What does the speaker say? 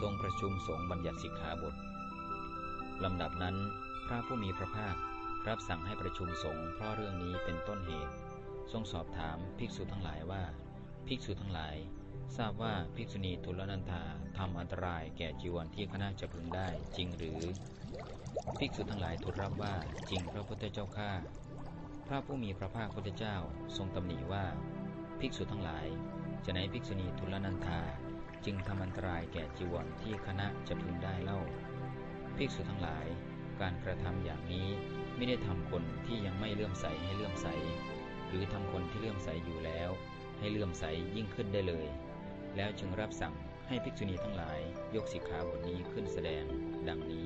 ทรงประชุมสงฆ์บัญญัติสิกขาบทลำดับนั้นพระผู้มีพระภาครับสั่งให้ประชุมสงฆ์เพราะเรื่องนี้เป็นต้นเหตุ ทรงสอบถามภิกษุทั้งหลายว่า ภิกษุทั้งหลาย ทราบว่าภิกษุณีทุลนันธาทำอันตรายแก่จีวรที่คณะจะพึงได้จริงหรือ ภิกษุทั้งหลายทูลรับว่าจริงพระพุทธเจ้าข้าพระผู้มีพระภาคพุทธเจ้าทรงตำหนิว่า ภิกษุทั้งหลายจะไหนภิกษุณีทุลนันธา จึงทำอันตรายแก่จีวรที่คณะจะพึงได้เล่า ภิกษุทั้งหลาย การกระทำอย่างนี้ไม่ได้ทำคนที่ยังไม่เลื่อมใสให้เลื่อมใส หรือทำคนที่เลื่อมใสอยู่แล้ว ให้เลื่อมใสยิ่งขึ้นได้เลย แล้วจึงรับสั่งให้ภิกษุณีทั้งหลายยกสิกขาบทนี้ขึ้นแสดง ดังนี้